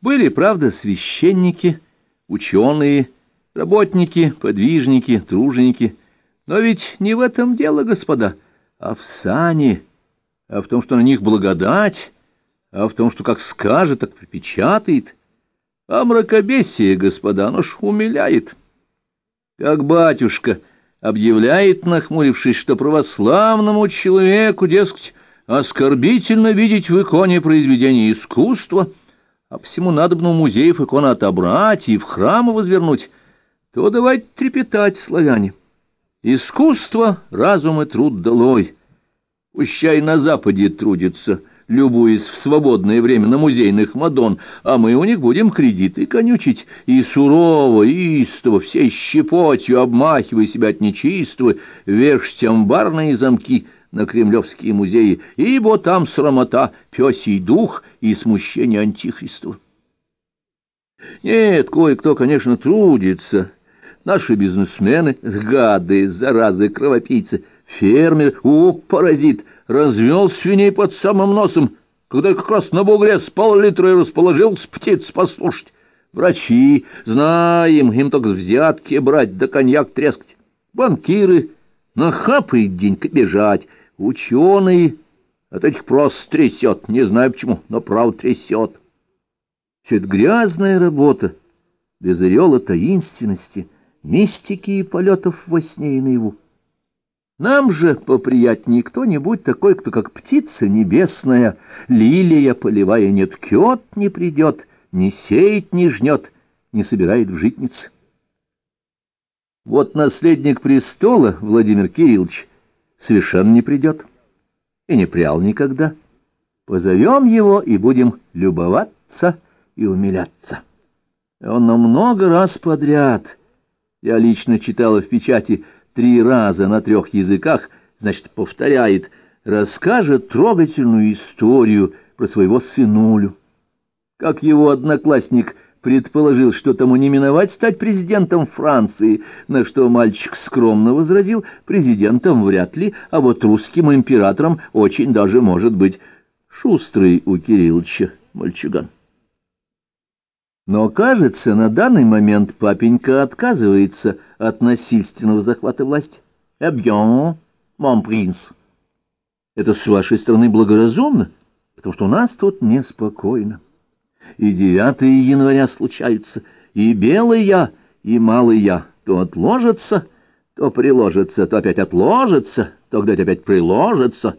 Были, правда, священники, ученые, работники, подвижники, труженики. Но ведь не в этом дело, господа, а в сане, а в том, что на них благодать, а в том, что как скажет, так припечатает. А мракобесие, господа, оно ж умиляет. Как батюшка объявляет, нахмурившись, что православному человеку, дескать, оскорбительно видеть в иконе произведение искусства — а всему надобно у музеев иконы отобрать и в храмы возвернуть, то давайте трепетать, славяне. Искусство, разум и труд долой. Пущай на Западе трудится, любуясь в свободное время на музейных мадон, а мы у них будем кредиты конючить, и сурово, и истово, всей щепотью обмахивая себя от нечистого, вешать амбарные замки — на кремлевские музеи, ибо там срамота, пёсий дух и смущение антихристова. Нет, кое-кто, конечно, трудится. Наши бизнесмены, гады, заразы, кровопийцы, фермер, о, паразит, развел свиней под самым носом, когда как раз на бугре с пол-литра и расположился птиц послушать. Врачи, знаем, им только взятки брать да коньяк трескать. Банкиры, нахапает денька бежать, Ученый от этих просто трясет, не знаю почему, но правда трясет. Все это грязная работа, без ореола таинственности, мистики и полетов во сне и наяву. Нам же поприятнее кто-нибудь такой, кто как птица небесная, лилия поливая не ткет, не придет, не сеет, не жнет, не собирает в житницы. Вот наследник престола, Владимир Кириллович, совершенно не придет. И не прял никогда. Позовем его и будем любоваться и умиляться. Он на много раз подряд, я лично читала в печати три раза на трех языках, значит, повторяет, расскажет трогательную историю про своего сынулю. Как его одноклассник предположил, что тому не миновать стать президентом Франции, на что мальчик скромно возразил, президентом вряд ли, а вот русским императором очень даже может быть. Шустрый у Кирилловича мальчуган. Но, кажется, на данный момент папенька отказывается от насильственного захвата власти. «Eh bien, mon prince». Это с вашей стороны благоразумно, потому что у нас тут неспокойно и 9 января случаются, и белый я, и малый я, то отложится, то приложится, то опять отложится, то где-то опять приложится.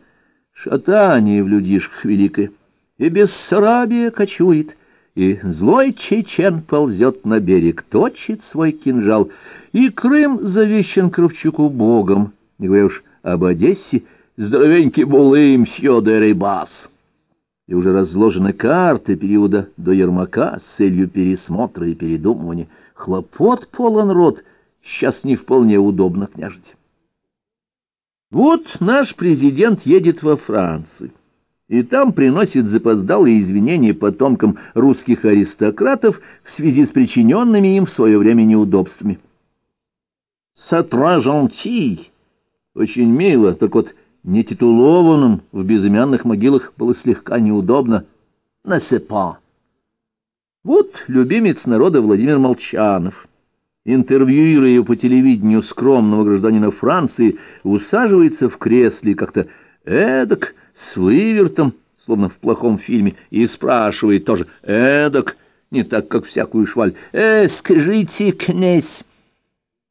Шатание в людишках великое, и Бессарабия кочует, и злой чечен ползет на берег, точит свой кинжал, и Крым завещен Кравчуку богом, не говоря уж об Одессе, здоровенький булы мсье де Рейбас и уже разложены карты периода до Ермака с целью пересмотра и передумывания. Хлопот полон рот, сейчас не вполне удобно княжить. Вот наш президент едет во Францию, и там приносит запоздалые извинения потомкам русских аристократов в связи с причиненными им в свое время неудобствами. «Сатра жанти!» Очень мило, так вот нетитулованным в безымянных могилах было слегка неудобно. Насыпа. Вот любимец народа Владимир Молчанов, интервьюируя по телевидению скромного гражданина Франции, усаживается в кресле как-то эдак, с вывертом, словно в плохом фильме, и спрашивает тоже эдак, не так, как всякую шваль, «Э, скажите, князь!»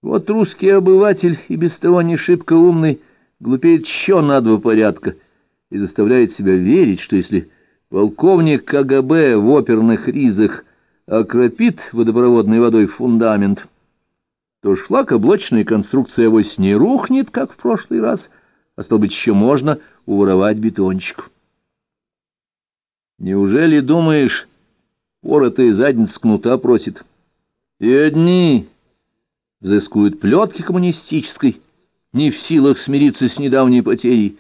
Вот русский обыватель и без того не шибко умный, глупеет еще на два порядка и заставляет себя верить, что если полковник КГБ в оперных ризах окропит водопроводной водой фундамент, то шлакоблочная конструкция авось не рухнет, как в прошлый раз, а стало быть, еще можно уворовать бетончик. Неужели, думаешь, поротая задница кнута просит? И одни взыскуют плетки коммунистической, не в силах смириться с недавней потерей,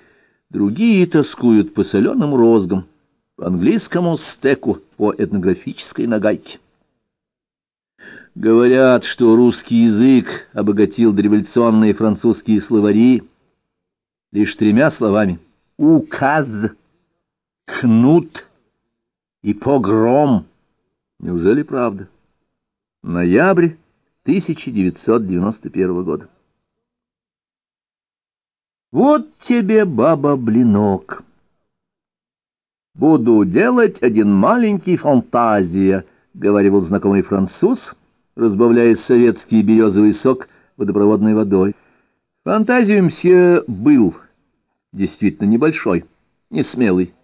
другие тоскуют по соленым розгам, по английскому стеку, по этнографической нагайке. Говорят, что русский язык обогатил дореволюционные французские словари лишь тремя словами — указ, кнут и погром. Неужели правда? Ноябрь 1991 года. Вот тебе, баба, блинок. Буду делать один маленький фантазия, — говорил знакомый француз, разбавляя советский березовый сок водопроводной водой. Фантазию мсье был действительно небольшой, не смелый.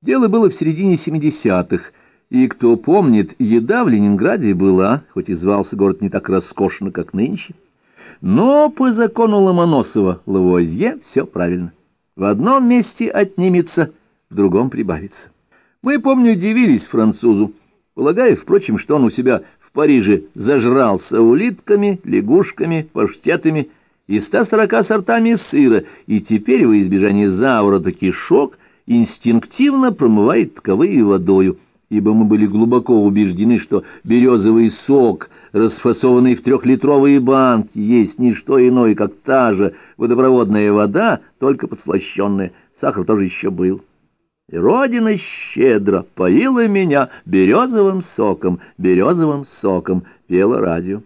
Дело было в середине семидесятых, и, кто помнит, еда в Ленинграде была, хоть и звался город не так роскошно, как нынче. Но по закону Ломоносова Лавуазье все правильно. В одном месте отнимется, в другом прибавится. Мы, помню, удивились французу, полагая, впрочем, что он у себя в Париже зажрался улитками, лягушками, паштетами и 140 сортами сыра, и теперь во избежание заворота кишок инстинктивно промывает таковые водою, ибо мы были глубоко убеждены, что березовый сок, расфасованный в трехлитровые банки, есть не что иное, как та же водопроводная вода, только подслащенная. Сахар тоже еще был. И Родина щедро поила меня березовым соком, березовым соком, пела радио.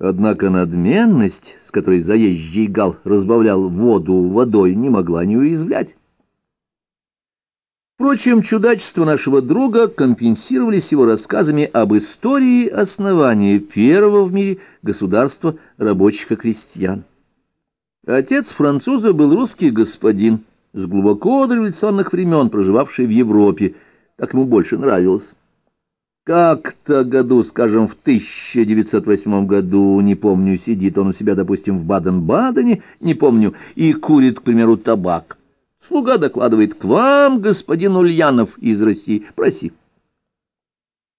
Однако надменность, с которой заезжий гал разбавлял воду водой, не могла не уязвлять. Впрочем, чудачество нашего друга компенсировались его рассказами об истории основания первого в мире государства рабочих и крестьян. Отец француза был русский господин, с глубоко дореволюционных времен проживавший в Европе, так ему больше нравилось. Как-то году, скажем, в 1908 году, не помню, сидит он у себя, допустим, в Баден-Бадене, не помню, и курит, к примеру, табак. Слуга докладывает, к вам, господин Ульянов из России, проси.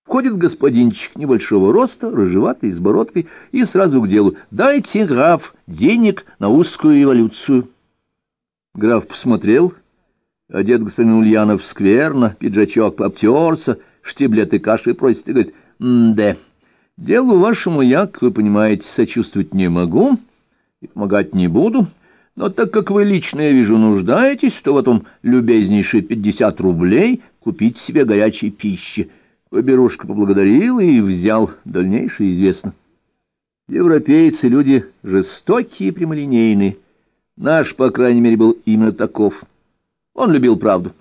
Входит господинчик небольшого роста, рыжеватый, с бородкой, и сразу к делу. Дайте, граф, денег на узкую эволюцию. Граф посмотрел. Одет господин Ульянов скверно, пиджачок обтерся, штиблеты каши просит и говорит, «Да, делу вашему я, как вы понимаете, сочувствовать не могу и помогать не бу». Но так как вы лично, я вижу, нуждаетесь, то в этом любезнейшие пятьдесят рублей купить себе горячей пищи. Поберушка поблагодарил и взял. Дальнейшее известно. Европейцы — люди жестокие и прямолинейные. Наш, по крайней мере, был именно таков. Он любил правду.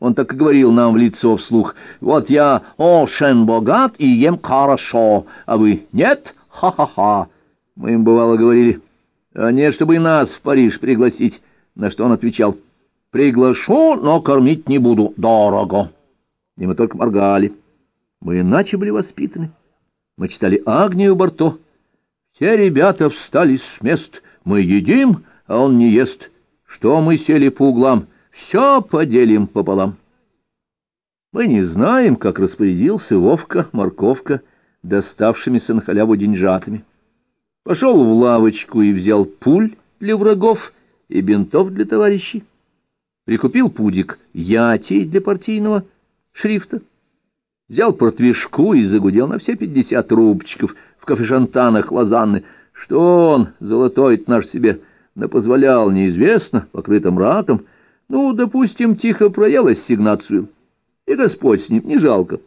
Он так и говорил нам в лицо вслух. «Вот я очень богат и ем хорошо, а вы нет? Ха-ха-ха!» Мы им, бывало, говорили а не чтобы нас в Париж пригласить, на что он отвечал, «Приглашу, но кормить не буду, дорого». И мы только моргали. Мы иначе были воспитаны. Мы читали Агнию Барто. Все ребята встали с мест. Мы едим, а он не ест. Что мы сели по углам? Все поделим пополам. Мы не знаем, как распорядился Вовка, морковка, доставшимися на халяву деньжатами. Пошел в лавочку и взял пуль для врагов и бинтов для товарищей. Прикупил пудик ятий для партийного шрифта. Взял портвишку и загудел на все пятьдесят рубчиков в кафешантанах Лозанны. Что он, золотой наш себе, напозволял, неизвестно, покрытым раком. Ну, допустим, тихо проел ассигнацию. И Господь с ним, не жалко.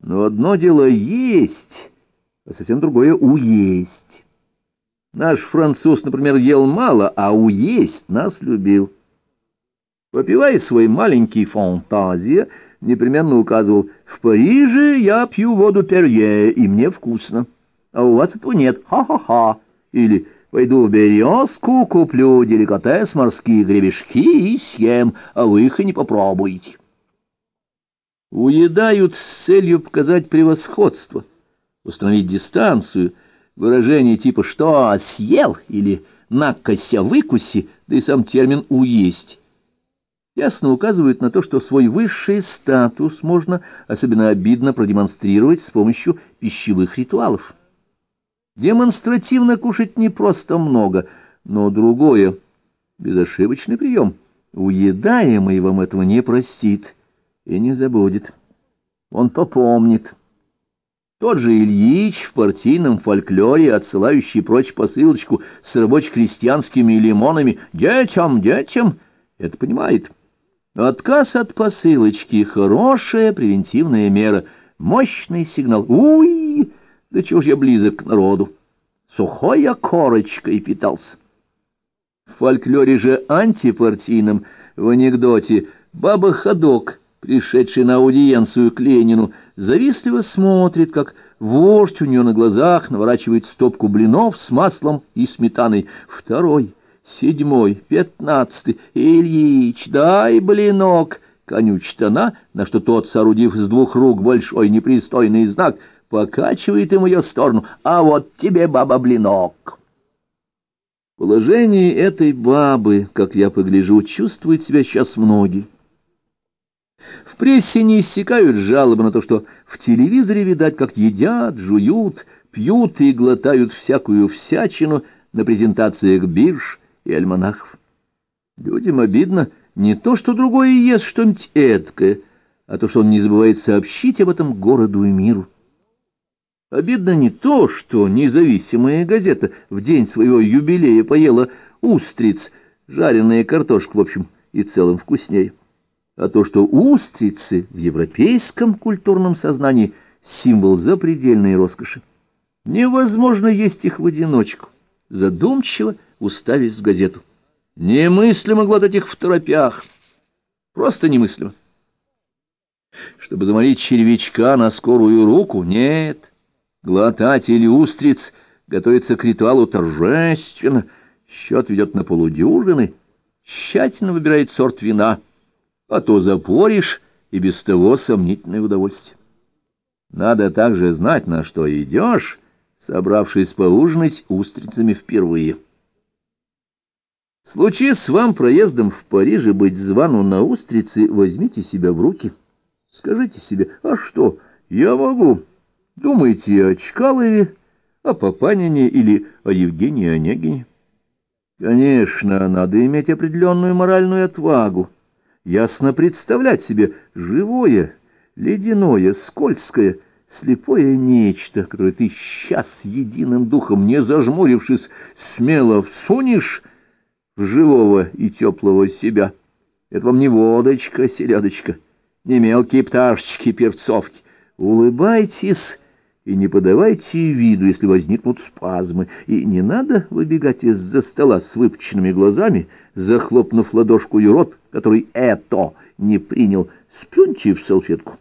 Но одно дело есть а совсем другое — уесть. Наш француз, например, ел мало, а уесть нас любил. Попивая свой маленький фантазия, непременно указывал, «В Париже я пью воду перье, и мне вкусно, а у вас этого нет, ха-ха-ха». Или «Пойду в Березку, куплю деликатес морские гребешки и съем, а вы их и не попробуете». Уедают с целью показать превосходство — установить дистанцию, выражение типа «что съел» или «накося выкуси», да и сам термин «уесть» ясно указывают на то, что свой высший статус можно особенно обидно продемонстрировать с помощью пищевых ритуалов. Демонстративно кушать не просто много, но другое — безошибочный прием. Уедаемый вам этого не простит и не забудет. Он попомнит. Тот же Ильич в партийном фольклоре, отсылающий прочь посылочку с рабоче-крестьянскими лимонами «Детям, детям!» это понимает. Отказ от посылочки — хорошая превентивная мера, Мощный сигнал. Уй! Да чего ж я близок к народу? Сухой я корочкой питался. В фольклоре же антипартийном, в анекдоте, баба Ходок, пришедший на аудиенцию к Ленину, завистливо смотрит, как вождь у нее на глазах наворачивает стопку блинов с маслом и сметаной. Второй, седьмой, пятнадцатый. Ильич, дай блинок! Конючит она, на что тот, соорудив из двух рук большой непристойный знак, покачивает им ее сторону. А вот тебе, баба, блинок! Положение этой бабы, как я погляжу, чувствует себя сейчас многие. В прессе не иссякают жалобы на то, что в телевизоре видать, как едят, жуют, пьют и глотают всякую всячину на презентациях бирж и альманахов. Людям обидно не то, что другое ест что-нибудь эткое, а то, что он не забывает сообщить об этом городу и миру. Обидно не то, что независимая газета в день своего юбилея поела устриц, жареная картошка, в общем, и целым вкуснее а то, что устрицы в европейском культурном сознании символ запредельной роскоши. Невозможно есть их в одиночку, задумчиво уставясь в газету. Немыслимо глотать их в торопях, просто немыслимо. Чтобы заморить червячка на скорую руку, нет, глотатель устриц готовится к ритуалу торжественно, счет ведет на полудюжины, тщательно выбирает сорт вина — а то запоришь, и без того сомнительное удовольствие. Надо также знать, на что идешь, собравшись поужинать устрицами впервые. Случись вам проездом в Париже быть звану на устрицы, возьмите себя в руки. Скажите себе, а что, я могу. Думайте о Чкалове, о Папанине или о Евгении Онегине. Конечно, надо иметь определенную моральную отвагу ясно представлять себе живое, ледяное, скользкое, слепое нечто, которое ты сейчас единым духом, не зажмурившись, смело всунешь в живого и теплого себя. Это вам не водочка, селедочка, не мелкие пташечки-перцовки. Улыбайтесь и не подавайте виду, если возникнут спазмы, и не надо выбегать из-за стола с выпученными глазами, захлопнув ладошку рот, который это не принял, сплюньте в салфетку.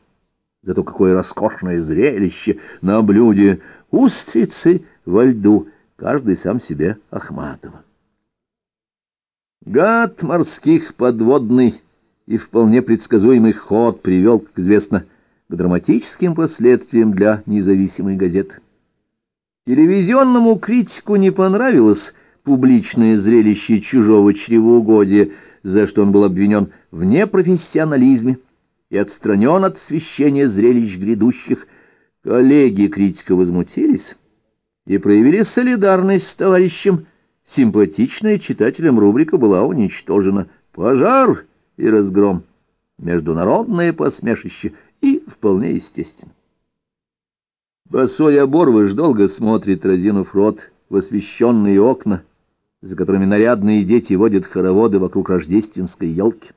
Зато какое роскошное зрелище на блюде устрицы во льду, каждый сам себе Ахматова. Гад морских подводный и вполне предсказуемый ход привел, как известно, к драматическим последствиям для независимой газеты. Телевизионному критику не понравилось публичное зрелище чужого чревоугодия, за что он был обвинен в непрофессионализме и отстранен от освещения зрелищ грядущих. Коллеги критика возмутились и проявили солидарность с товарищем. Симпатичная читателям рубрика была уничтожена. Пожар и разгром. Международное посмешище и вполне естественно. Босой оборвыш долго смотрит, разинув рот, в освещенные окна, за которыми нарядные дети водят хороводы вокруг рождественской елки.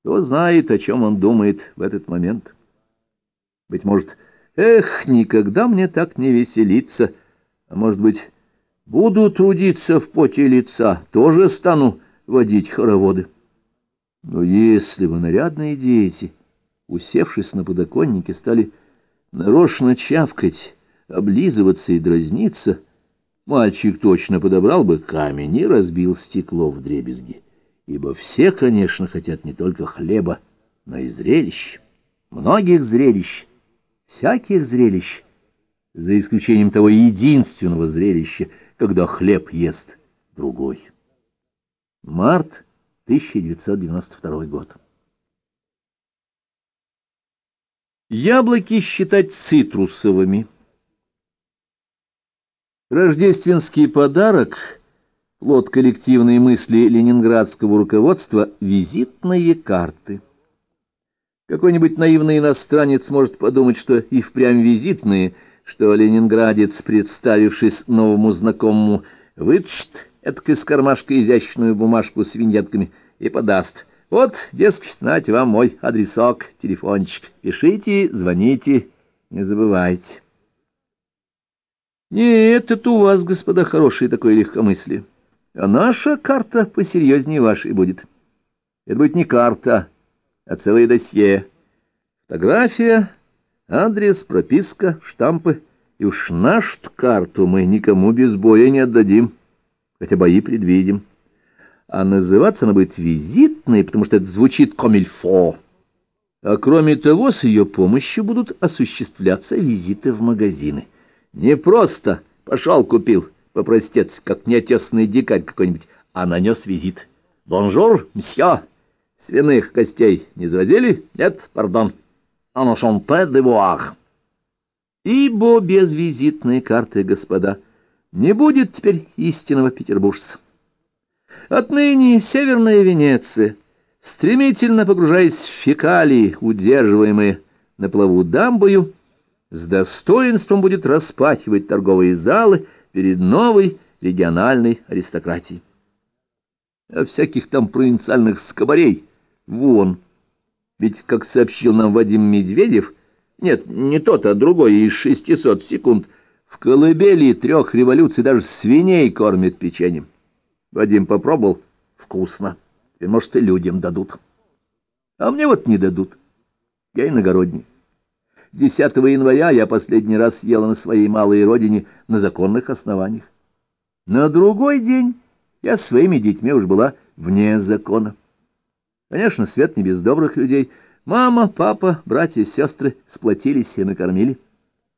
Кто знает, о чем он думает в этот момент. Быть может, эх, никогда мне так не веселиться, а может быть, буду трудиться в поте лица, тоже стану водить хороводы. Но если бы нарядные дети усевшись на подоконнике, стали нарочно чавкать, облизываться и дразниться, мальчик точно подобрал бы камень и разбил стекло в дребезги. Ибо все, конечно, хотят не только хлеба, но и зрелищ, многих зрелищ, всяких зрелищ, за исключением того единственного зрелища, когда хлеб ест другой. Март 1992 год. Яблоки считать цитрусовыми. Рождественский подарок, плод коллективной мысли ленинградского руководства, визитные карты. Какой-нибудь наивный иностранец может подумать, что и впрямь визитные, что ленинградец, представившись новому знакомому, вытащит это из кармашка изящную бумажку с виньетками и подаст – вот, дескать, нате вам мой адресок, телефончик. Пишите, звоните, Не забывайте. Нет, это у вас, господа, хорошее такое легкомыслие. А наша карта посерьезнее вашей будет. Это будет не карта, а целое досье. Фотография, адрес, прописка, штампы. И уж нашу карту мы никому без боя не отдадим, хотя бои предвидим. А называться она будет визитной, потому что это звучит комильфо. А кроме того, с ее помощью будут осуществляться визиты в магазины. Не просто пошел купил, по-простецки, как неотесанный дикарь какой-нибудь, а нанес визит. «Бонжур, мсье! Свиных костей не завозили? Нет, пардон. Аношанте де вуар». Ибо без визитной карты, господа, не будет теперь истинного петербуржца. Отныне Северная Венеция, стремительно погружаясь в фекалии, удерживаемые на плаву дамбою, с достоинством будет распахивать торговые залы перед новой региональной аристократией. А всяких там провинциальных скобарей вон. Ведь, как сообщил нам Вадим Медведев, нет, не тот, а другой из 600 секунд, в колыбели трех революций даже свиней кормят печеньем. Вадим попробовал, вкусно, и, может, и людям дадут. А мне вот не дадут. Я иногородний. 10 января я последний раз ела на своей малой родине на законных основаниях. На другой день я своими детьми уж была вне закона. Конечно, свет не без добрых людей. Мама, папа, братья сестры сплотились и накормили.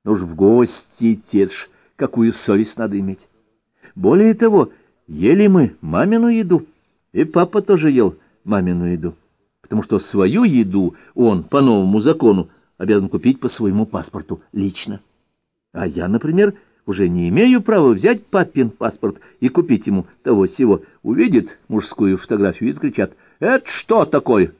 Но уж в гости идти, какую совесть надо иметь. Более того, ели мы мамину еду, и папа тоже ел мамину еду, потому что свою еду он по новому закону обязан купить по своему паспорту лично. А я, например, уже не имею права взять папин паспорт и купить ему того всего. Увидит мужскую фотографию и скричат «Это что такое?»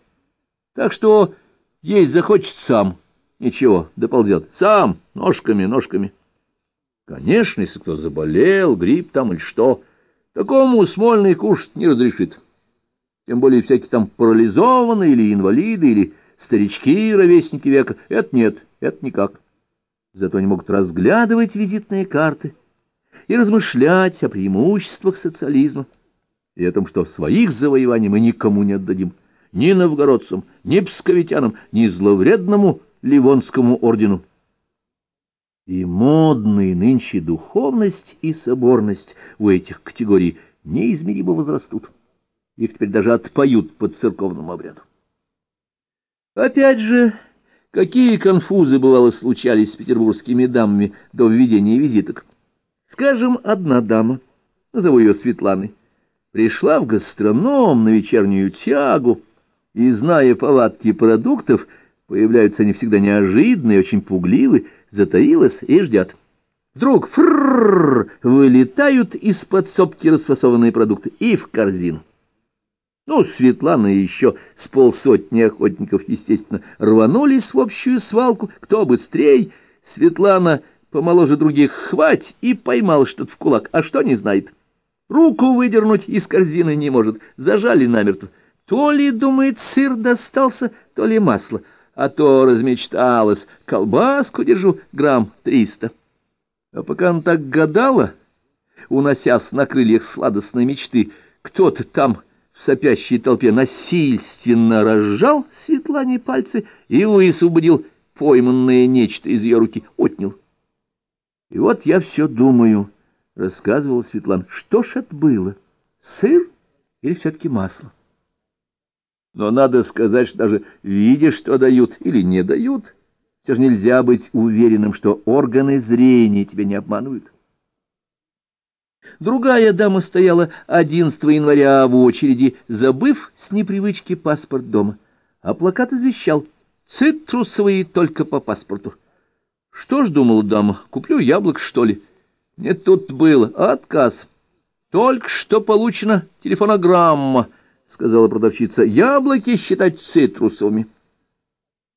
Так что есть захочет сам. Ничего, доползет. Сам, ножками, ножками. Конечно, если кто заболел, грипп там или что, такому смольный кушать не разрешит. Тем более всякие там парализованные или инвалиды, или старички, ровесники века. Это нет, это никак. Зато они могут разглядывать визитные карты и размышлять о преимуществах социализма и о том, что своих завоеваний мы никому не отдадим, ни новгородцам, ни псковитянам, ни зловредному Ливонскому ордену. И модные нынче духовность и соборность у этих категорий неизмеримо возрастут. Их теперь даже отпоют по церковному обряду. Опять же, какие конфузы, бывало, случались с петербургскими дамами до введения визиток. Скажем, одна дама, назову ее Светланой, пришла в гастроном на вечернюю тягу, и, зная повадки продуктов, появляются они всегда неожиданные, очень пугливы, затаилась и ждет. Вдруг фрррр вылетают из подсобки расфасованные продукты и в корзину. Ну, Светлана и еще с полсотни охотников, естественно, рванулись в общую свалку. Кто быстрей? Светлана помоложе других хвать и поймал что-то в кулак, а что не знает. Руку выдернуть из корзины не может, зажали намертво. То ли, думает, сыр достался, то ли масло, а то размечталась, колбаску держу грамм триста. А пока она так гадала, уносясь на крыльях сладостной мечты, кто-то там в сопящей толпе насильственно разжал Светлане пальцы и высвободил пойманное нечто из ее руки, отнял. И вот я все думаю, — рассказывала Светлана, — что ж это было, сыр или все-таки масло? Но надо сказать, что даже видя, что дают или не дают, все же нельзя быть уверенным, что органы зрения тебя не обманывают. Другая дама стояла 11 января в очереди, забыв с непривычки паспорт дома. А плакат извещал «Цитрусовые только по паспорту». Что ж, думала дама, куплю яблок, что ли? Нет, тут было отказ. Только что получена телефонограмма, сказала продавщица. Яблоки считать цитрусовыми.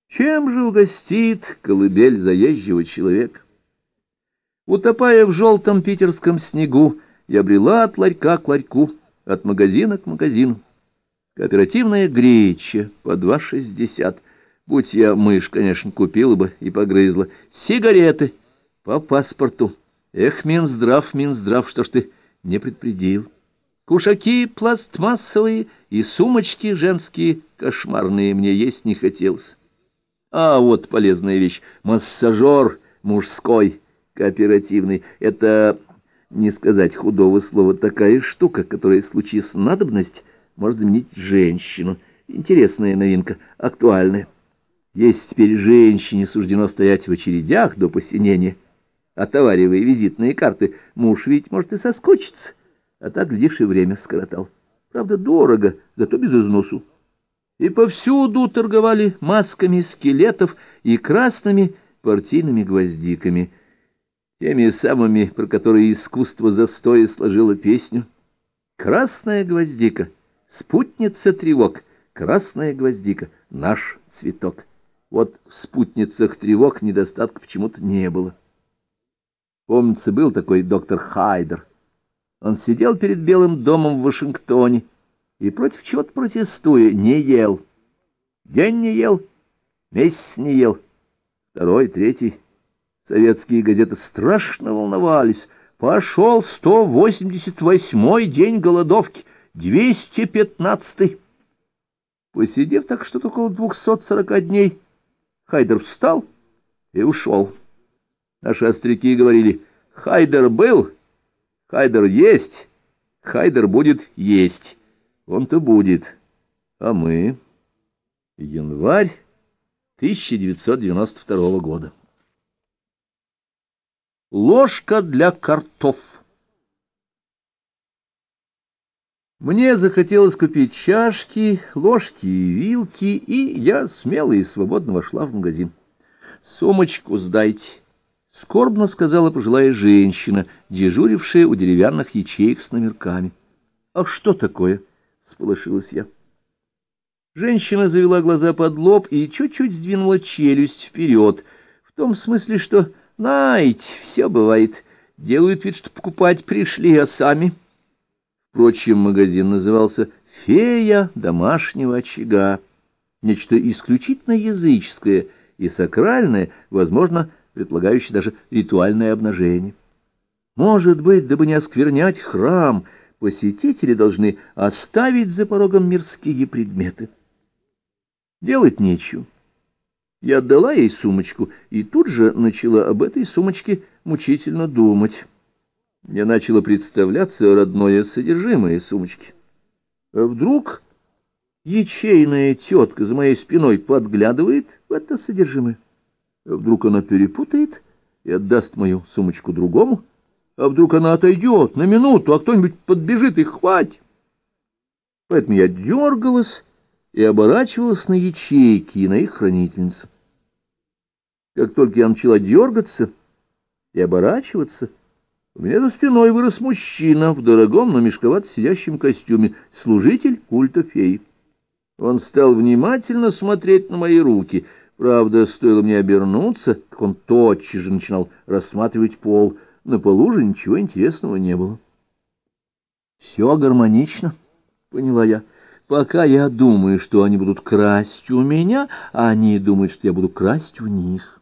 Чем же угостит колыбель заезжего человека? Утопая в желтом питерском снегу, я брела от ларька к ларьку, от магазина к магазину. Кооперативная греча по два шестьдесят. Будь я мышь, конечно, купила бы и погрызла. Сигареты по паспорту. Эх, Минздрав, Минздрав, что ж ты не предупредил? Кушаки пластмассовые и сумочки женские кошмарные мне есть не хотелось. А вот полезная вещь — массажер мужской, кооперативный. Это, не сказать худого слова, такая штука, которая в случае с надобность может заменить женщину. Интересная новинка, актуальная. Если теперь женщине суждено стоять в очередях до посинения, отоваривая визитные карты, муж ведь может и соскочиться, а так, глядишь, и время скоротал. Правда, дорого, зато без износу. И повсюду торговали масками скелетов и красными партийными гвоздиками, теми самыми, про которые искусство застоя сложило песню. Красная гвоздика, спутница тревог, красная гвоздика, наш цветок. Вот в спутницах тревог недостатка почему-то не было. Помнится, был такой доктор Хайдер. Он сидел перед Белым домом в Вашингтоне и против чего-то протестуя не ел. День не ел, месяц не ел, второй, третий. Советские газеты страшно волновались. Пошел 188-й день голодовки, 215-й. Посидев так что-то около 240 дней, Хайдер встал и ушел. Наши остряки говорили, Хайдер был, Хайдер есть, Хайдер будет есть. Он-то будет. А мы? Январь 1992 года. Ложка для картоф. Мне захотелось купить чашки, ложки и вилки, и я смело и свободно вошла в магазин. «Сумочку сдайте», — скорбно сказала пожилая женщина, дежурившая у деревянных ячеек с номерками. «А что такое?» — сполошилась я. Женщина завела глаза под лоб и чуть-чуть сдвинула челюсть вперед, в том смысле, что, знаете, все бывает, делают вид, что покупать пришли, а сами... Впрочем, магазин назывался «Фея домашнего очага». Нечто исключительно языческое и сакральное, возможно, предполагающее даже ритуальное обнажение. Может быть, дабы не осквернять храм, посетители должны оставить за порогом мирские предметы. Делать нечего. Я отдала ей сумочку и тут же начала об этой сумочке мучительно думать. Мне начало представляться родное содержимое сумочки. А вдруг ячейная тетка за моей спиной подглядывает в это содержимое? Вдруг она перепутает и отдаст мою сумочку другому? А вдруг она отойдет на минуту, а кто-нибудь подбежит и хватит? Поэтому я дергалась и оборачивалась на ячейки и на их хранительницу. Как только я начала дергаться и оборачиваться, у меня за спиной вырос мужчина в дорогом, но мешковато сидящем костюме, служитель культа феи. Он стал внимательно смотреть на мои руки. Правда, стоило мне обернуться, как он тотчас же начинал рассматривать пол. На полу же ничего интересного не было. «Все гармонично», — поняла я. «Пока я думаю, что они будут красть у меня, а они думают, что я буду красть у них».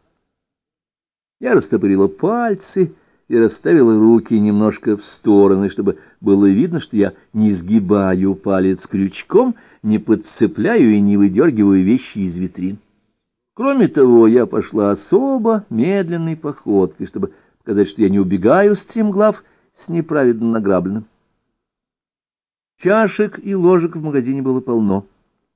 Я растопырила пальцы и расставила руки немножко в стороны, чтобы было видно, что я не сгибаю палец крючком, не подцепляю и не выдергиваю вещи из витрин. Кроме того, я пошла особо медленной походкой, чтобы показать, что я не убегаю стремглав с неправедно награбленным. Чашек и ложек в магазине было полно.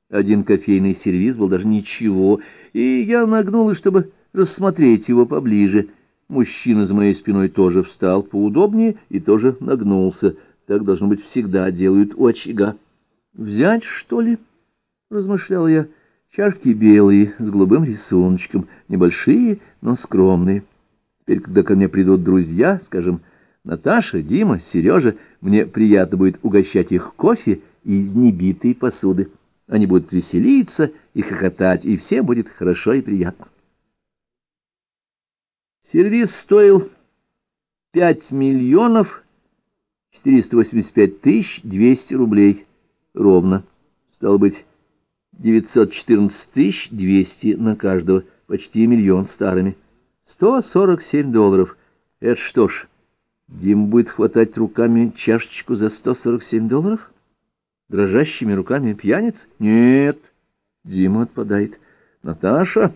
Один кофейный сервиз был даже ничего, и я нагнулась, чтобы рассмотреть его поближе — Мужчина за моей спиной тоже встал поудобнее и тоже нагнулся. Так, должно быть, всегда делают у очага. «Взять, что ли?» — размышлял я. «Чашки белые, с голубым рисуночком, небольшие, но скромные. Теперь, когда ко мне придут друзья, скажем, Наташа, Дима, Сережа, мне приятно будет угощать их кофе из небитой посуды. Они будут веселиться и хохотать, и всем будет хорошо и приятно». Сервис стоил 5 миллионов 485 тысяч 200 рублей. Ровно. Стало быть, 914 тысяч 200 на каждого, почти миллион старыми. 147 долларов. Это что ж, Дим будет хватать руками чашечку за 147 долларов? Дрожащими руками пьяниц? Нет. Дима отпадает. Наташа,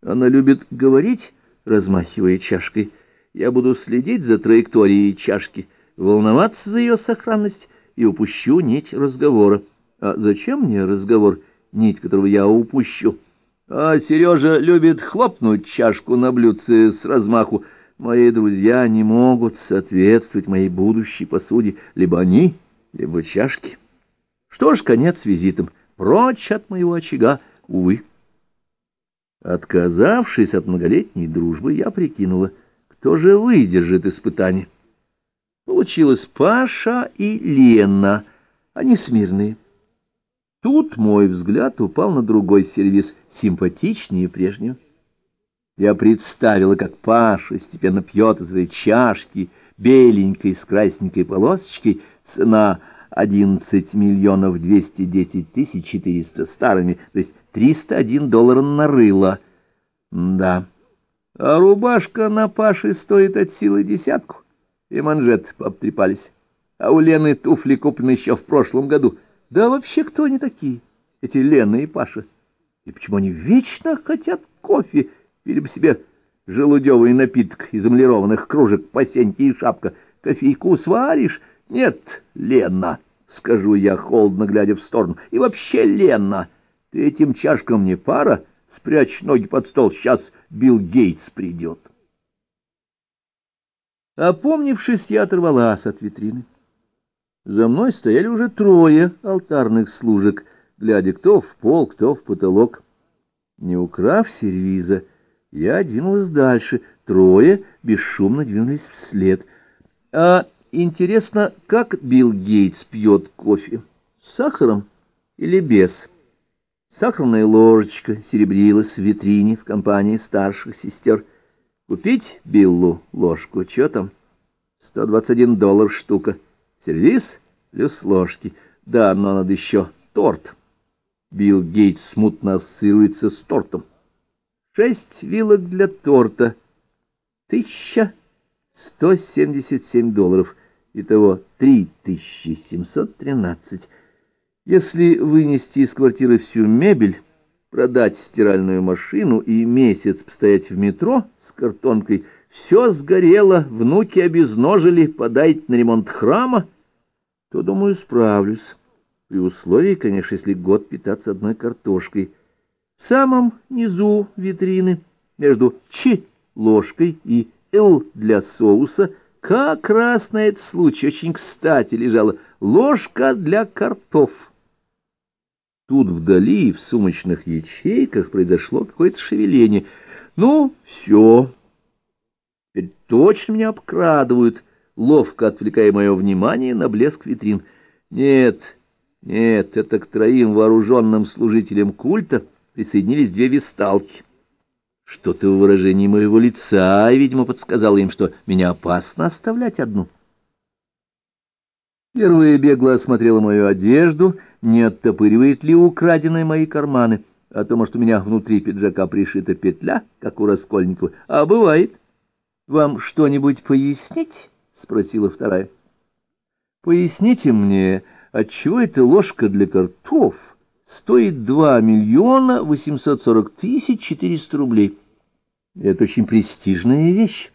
она любит говорить, размахивая чашкой. Я буду следить за траекторией чашки, волноваться за ее сохранность и упущу нить разговора. А зачем мне разговор, нить которого я упущу? А Сережа любит хлопнуть чашку на блюдце с размаху. Мои друзья не могут соответствовать моей будущей посуде. Либо они, либо чашки. Что ж, конец визитом. Прочь от моего очага, увы. Отказавшись от многолетней дружбы, я прикинула, кто же выдержит испытание. Получилось Паша и Лена, они смирные. Тут мой взгляд упал на другой сервис, симпатичнее прежнего. Я представила, как Паша степенно пьет из этой чашки, беленькой с красненькой полосочкой, цена одиннадцать миллионов двести десять тысяч четыреста старыми, то есть триста один доллар на рыло. Да, а рубашка на Паше стоит от силы десятку, и манжет обтрепались. А у Лены туфли куплены еще в прошлом году — да вообще кто они такие, эти Лена и Паша? И почему они вечно хотят кофе? Бы себе желудевый напиток из эмалированных кружек, посеньки и шапка. Кофейку сваришь? Нет, Лена, скажу я, холодно глядя в сторону. И вообще, Лена, ты этим чашкам не пара? Спрячь ноги под стол, сейчас Билл Гейтс придет. Опомнившись, я оторвалась от витрины. За мной стояли уже трое алтарных служек, глядя кто в пол, кто в потолок. Не украв сервиза, я двинулась дальше. Трое бесшумно двинулись вслед. А интересно, как Билл Гейтс пьет кофе? С сахаром или без? Сахарная ложечка серебрилась в витрине в компании старших сестер. Купить Биллу ложку, что там? 121 доллар штука. Сервис плюс ложки. Да, но надо еще торт. Билл Гейтс смутно ассоциируется с тортом. Шесть вилок для торта. Тысяча сто семьдесят семь долларов. Итого три тысячи семьсот тринадцать. Если вынести из квартиры всю мебель, продать стиральную машину и месяц постоять в метро с картонкой — все сгорело, внуки обезножили, подать на ремонт храма, то, думаю, справлюсь. При условии, конечно, если год питаться одной картошкой. В самом низу витрины, между «ч» ложкой и «л» для соуса, как раз на этот случай очень кстати лежала ложка для картоф. Тут вдали, в сумочных ячейках, произошло какое-то шевеление. Ну, все. Теперь точно меня обкрадывают, ловко отвлекая мое внимание на блеск витрин. Нет, нет, это к троим вооруженным служителям культа присоединились две висталки. Что-то в выражении моего лица, видимо, подсказало им, что меня опасно оставлять одну. Первая бегло осмотрела мою одежду, не оттопыривает ли украденные мои карманы, а то, может, у меня внутри пиджака пришита петля, как у Раскольникова, а бывает. «Вам что-нибудь пояснить?» — спросила вторая. «Поясните мне, отчего эта ложка для картоф стоит два миллиона восемьсот сорок тысяч четыреста рублей? Это очень престижная вещь.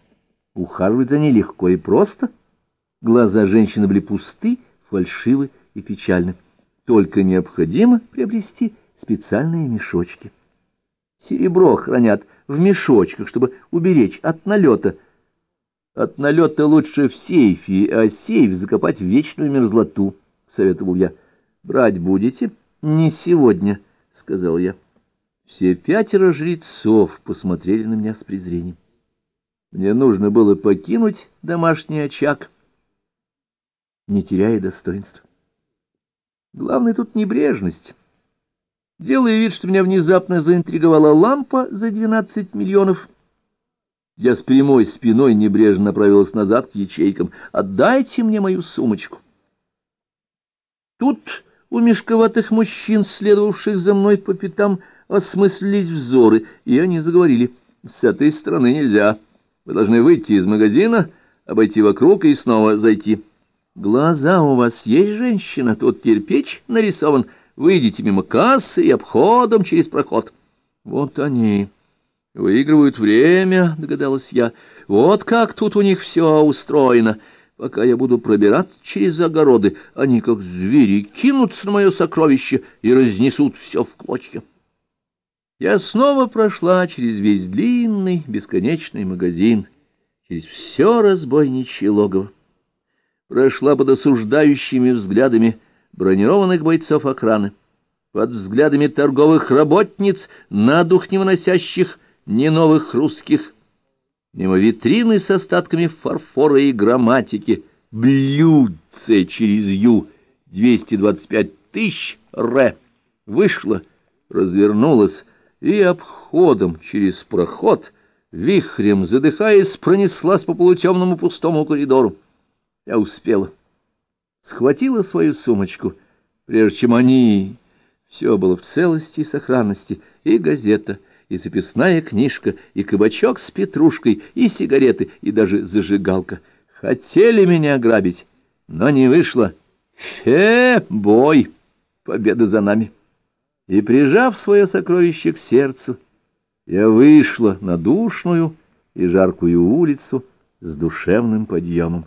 Ухаживать за ней легко и просто. Глаза женщины были пусты, фальшивы и печальны. Только необходимо приобрести специальные мешочки. Серебро хранят в мешочках, чтобы уберечь от налета, от налета лучше в сейфе, а сейф закопать в вечную мерзлоту, — советовал я. — Брать будете? — Не сегодня, — сказал я. Все пятеро жрецов посмотрели на меня с презрением. Мне нужно было покинуть домашний очаг, не теряя достоинства. Главное тут небрежность. Делая вид, что меня внезапно заинтриговала лампа за двенадцать миллионов, я с прямой спиной небрежно направилась назад к ячейкам. «Отдайте мне мою сумочку». Тут У мешковатых мужчин, следовавших за мной по пятам, осмыслились взоры, и они заговорили. «С этой стороны нельзя. Вы должны выйти из магазина, обойти вокруг и снова зайти». «Глаза у вас есть, женщина? Тут кирпич нарисован. Выйдите мимо кассы и обходом через проход». «Вот они. Выигрывают время», — догадалась я. «Вот как тут у них все устроено». Пока я буду пробираться через огороды, они, как звери, кинутся на мое сокровище и разнесут все в клочья. Я снова прошла через весь длинный, бесконечный магазин, через все разбойничье логово. Прошла под осуждающими взглядами бронированных бойцов охраны, под взглядами торговых работниц, на дух не выносящих ни новых русских, мимо витрины с остатками фарфора и грамматики, блюдце через Ю, 225 тысяч ре, вышла, развернулась и обходом через проход, вихрем задыхаясь, пронеслась по полутемному пустому коридору. Я успела. Схватила свою сумочку, прежде чем они... Все было в целости и сохранности, и газета — и записная книжка, и кабачок с петрушкой, и сигареты, и даже зажигалка. Хотели меня ограбить, но не вышло. Фе, бой! Победа за нами. И, прижав свое сокровище к сердцу, я вышла на душную и жаркую улицу с душевным подъемом.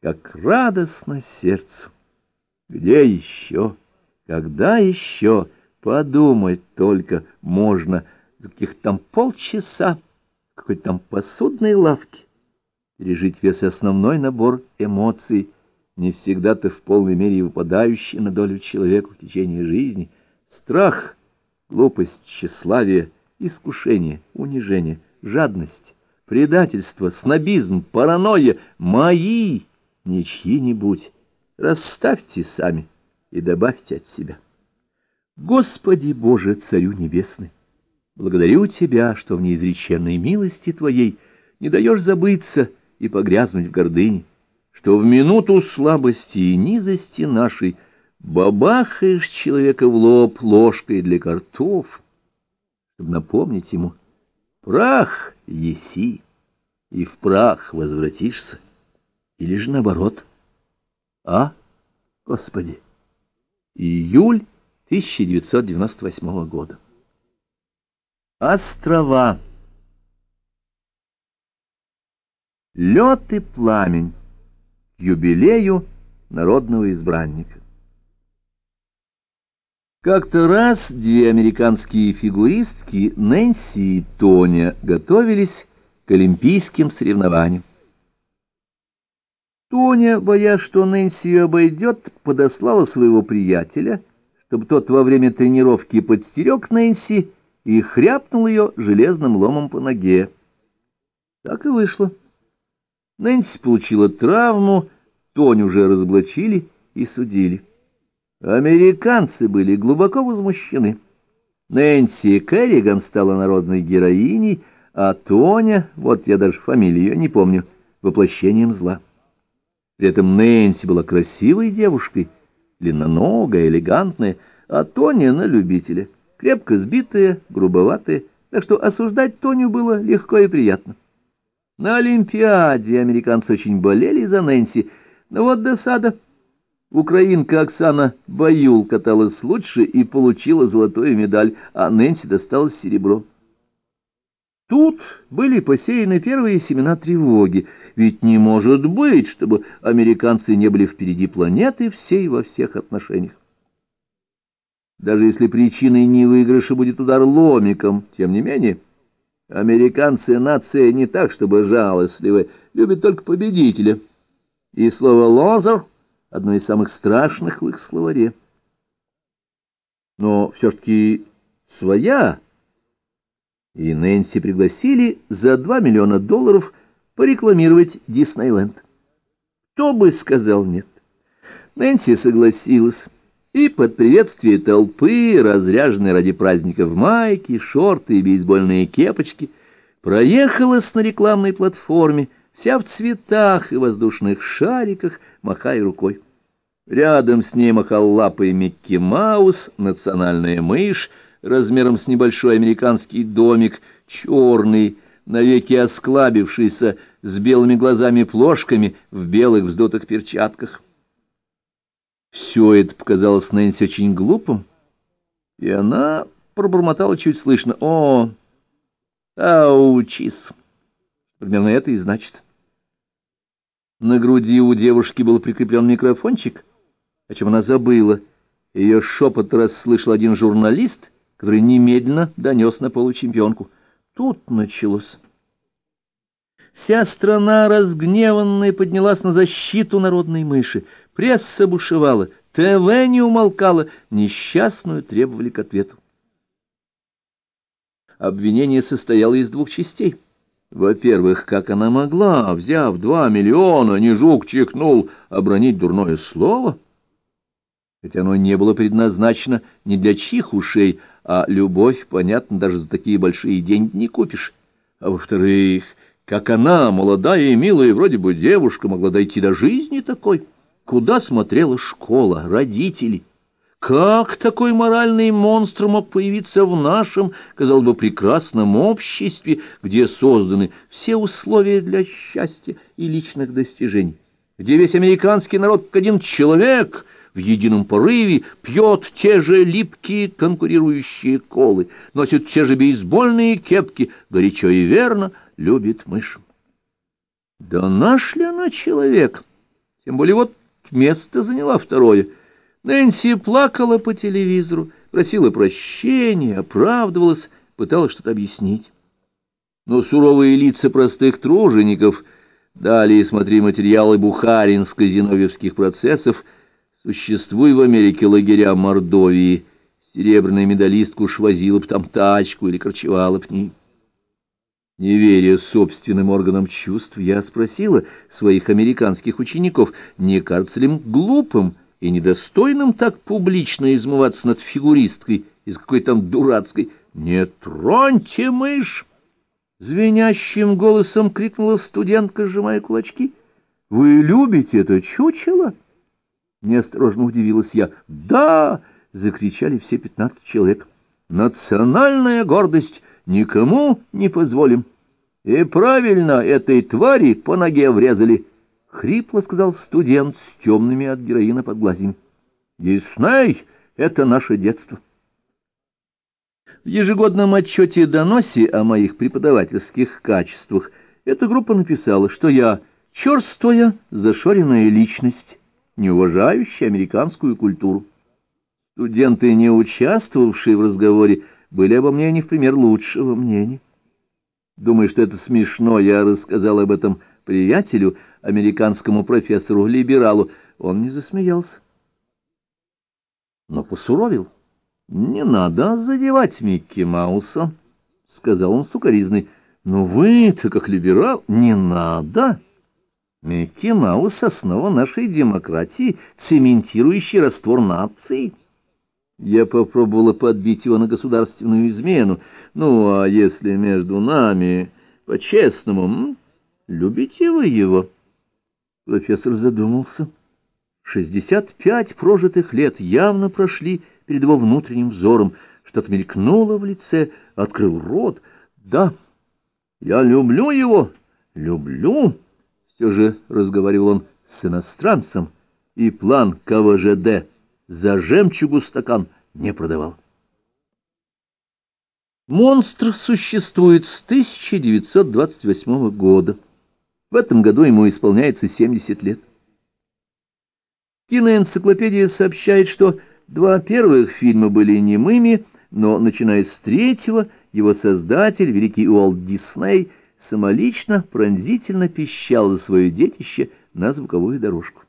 Как радостно сердцу! Где еще, когда еще подумать только можно — за каких-то там полчаса какой-то там посудной лавке пережить весь основной набор эмоций, не всегда-то в полной мере выпадающий на долю человека в течение жизни, страх, глупость, тщеславие, искушение, унижение, жадность, предательство, снобизм, паранойя, мои, не чьи-нибудь, расставьте сами и добавьте от себя. Господи Боже, Царю Небесный! Благодарю Тебя, что в неизреченной милости Твоей не даешь забыться и погрязнуть в гордыне, что в минуту слабости и низости нашей бабахаешь человека в лоб ложкой для картов, чтобы напомнить ему «Прах еси, и в прах возвратишься» или же наоборот. А, Господи! Июль 1998 года. Острова. Лед и пламень. Юбилею народного избранника. Как-то раз две американские фигуристки, Нэнси и Тоня, готовились к олимпийским соревнованиям. Тоня, боясь, что Нэнси ее обойдет, подослала своего приятеля, чтобы тот во время тренировки подстерег Нэнси и хряпнул ее железным ломом по ноге. Так и вышло. Нэнси получила травму, Тонь уже разоблачили и судили. Американцы были глубоко возмущены. Нэнси Керриган стала народной героиней, а Тоня, вот я даже фамилию не помню, воплощением зла. При этом Нэнси была красивой девушкой, длинноногая, элегантная, а Тоня на любителя — крепко сбитые, грубоватые, так что осуждать Тоню было легко и приятно. На Олимпиаде американцы очень болели за Нэнси, но вот досада. Украинка Оксана Баюл каталась лучше и получила золотую медаль, а Нэнси досталось серебро. Тут были посеяны первые семена тревоги, ведь не может быть, чтобы американцы не были впереди планеты всей во всех отношениях. Даже если причиной невыигрыша будет удар ломиком, тем не менее, американцы нация не так, чтобы жалостливы, любят только победителя. И слово «лозер» — одно из самых страшных в их словаре. Но все-таки своя. И Нэнси пригласили за 2 миллиона долларов порекламировать Диснейленд. Кто бы сказал нет? Нэнси согласилась и под приветствие толпы, разряженной ради праздника в майки, шорты и бейсбольные кепочки, проехалась на рекламной платформе, вся в цветах и воздушных шариках, махая рукой. Рядом с ней махал лапой Микки Маус, национальная мышь, размером с небольшой американский домик, черный, навеки осклабившийся, с белыми глазами-плошками в белых вздутых перчатках. Все это показалось Нэнси очень глупым, и она пробормотала чуть слышно «О, аучис!» Примерно это и значит. На груди у девушки был прикреплен микрофончик, о чем она забыла. Ее шепот расслышал один журналист, который немедленно донес на получемпионку. Тут началось. Вся страна, разгневанная, поднялась на защиту народной мыши. Пресса бушевала, ТВ не умолкала, несчастную требовали к ответу. Обвинение состояло из двух частей. Во-первых, как она могла, взяв два миллиона, не жук чихнул, обронить дурное слово? Хотя оно не было предназначено не для чих ушей, а любовь, понятно, даже за такие большие деньги не купишь. А во-вторых, как она, молодая и милая, вроде бы девушка, могла дойти до жизни такой? Куда смотрела школа, родители? Как такой моральный монстр мог появиться в нашем, казалось бы, прекрасном обществе, где созданы все условия для счастья и личных достижений, где весь американский народ как один человек в едином порыве пьет те же липкие конкурирующие колы, носит те же бейсбольные кепки, горячо и верно любит мышь. Да наш ли она человек? Тем более вот место заняла второе — Нэнси плакала по телевизору, просила прощения, оправдывалась, пыталась что-то объяснить. Но суровые лица простых тружеников, далее смотри материалы бухаринско-зиновьевских процессов, существуя в Америке лагеря Мордовии, серебряная медалистку швозила б там тачку или корчевала б ней. Не веря собственным органам чувств, я спросила своих американских учеников, не кажется ли им глупым, и недостойным так публично измываться над фигуристкой из какой-то там дурацкой «Не троньте мышь!» Звенящим голосом крикнула студентка, сжимая кулачки. «Вы любите это чучело?» Неосторожно удивилась я. «Да!» — закричали все пятнадцать человек. «Национальная гордость! Никому не позволим!» «И правильно этой твари по ноге врезали!» — хрипло сказал студент с темными от героина под глазами. «Дисней — это наше детство». В ежегодном отчете-доносе о моих преподавательских качествах эта группа написала, что я черствая, зашоренная личность, не уважающая американскую культуру. Студенты, не участвовавшие в разговоре, были обо мне не в пример лучшего мнения. Думаю, что это смешно, я рассказал об этом приятелю, американскому профессору-либералу, он не засмеялся. Но посуровил. «Не надо задевать Микки Мауса», — сказал он сукоризный. «Но вы-то, как либерал, не надо. Микки Маус — основа нашей демократии, цементирующий раствор нации». Я попробовала подбить его на государственную измену. Ну, а если между нами, по-честному, любите вы его?» Профессор задумался. Шестьдесят пять прожитых лет явно прошли перед его внутренним взором. Что-то мелькнуло в лице, открыл рот. «Да, я люблю его, люблю!» Все же разговаривал он с иностранцем, и план КВЖД за жемчугу стакан не продавал. Монстр существует с 1928 года. В этом году ему исполняется 70 лет. Киноэнциклопедия сообщает, что два первых фильма были немыми, но, начиная с третьего, его создатель, великий Уолт Дисней, самолично пронзительно пищал за свое детище на звуковую дорожку.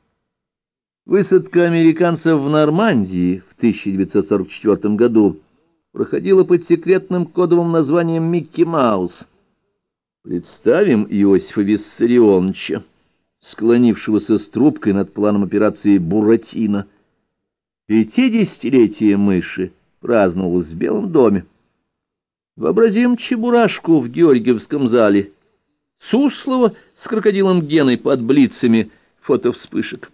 Высадка американцев в Нормандии в 1944 году проходила под секретным кодовым названием «Микки Маус». Представим Иосифа Виссарионовича, склонившегося с трубкой над планом операции «Буратино». Пятидесятилетие мыши праздновалось в Белом доме. Вообразим чебурашку в Георгиевском зале. Суслова с крокодилом Геной под блицами фотовспышек.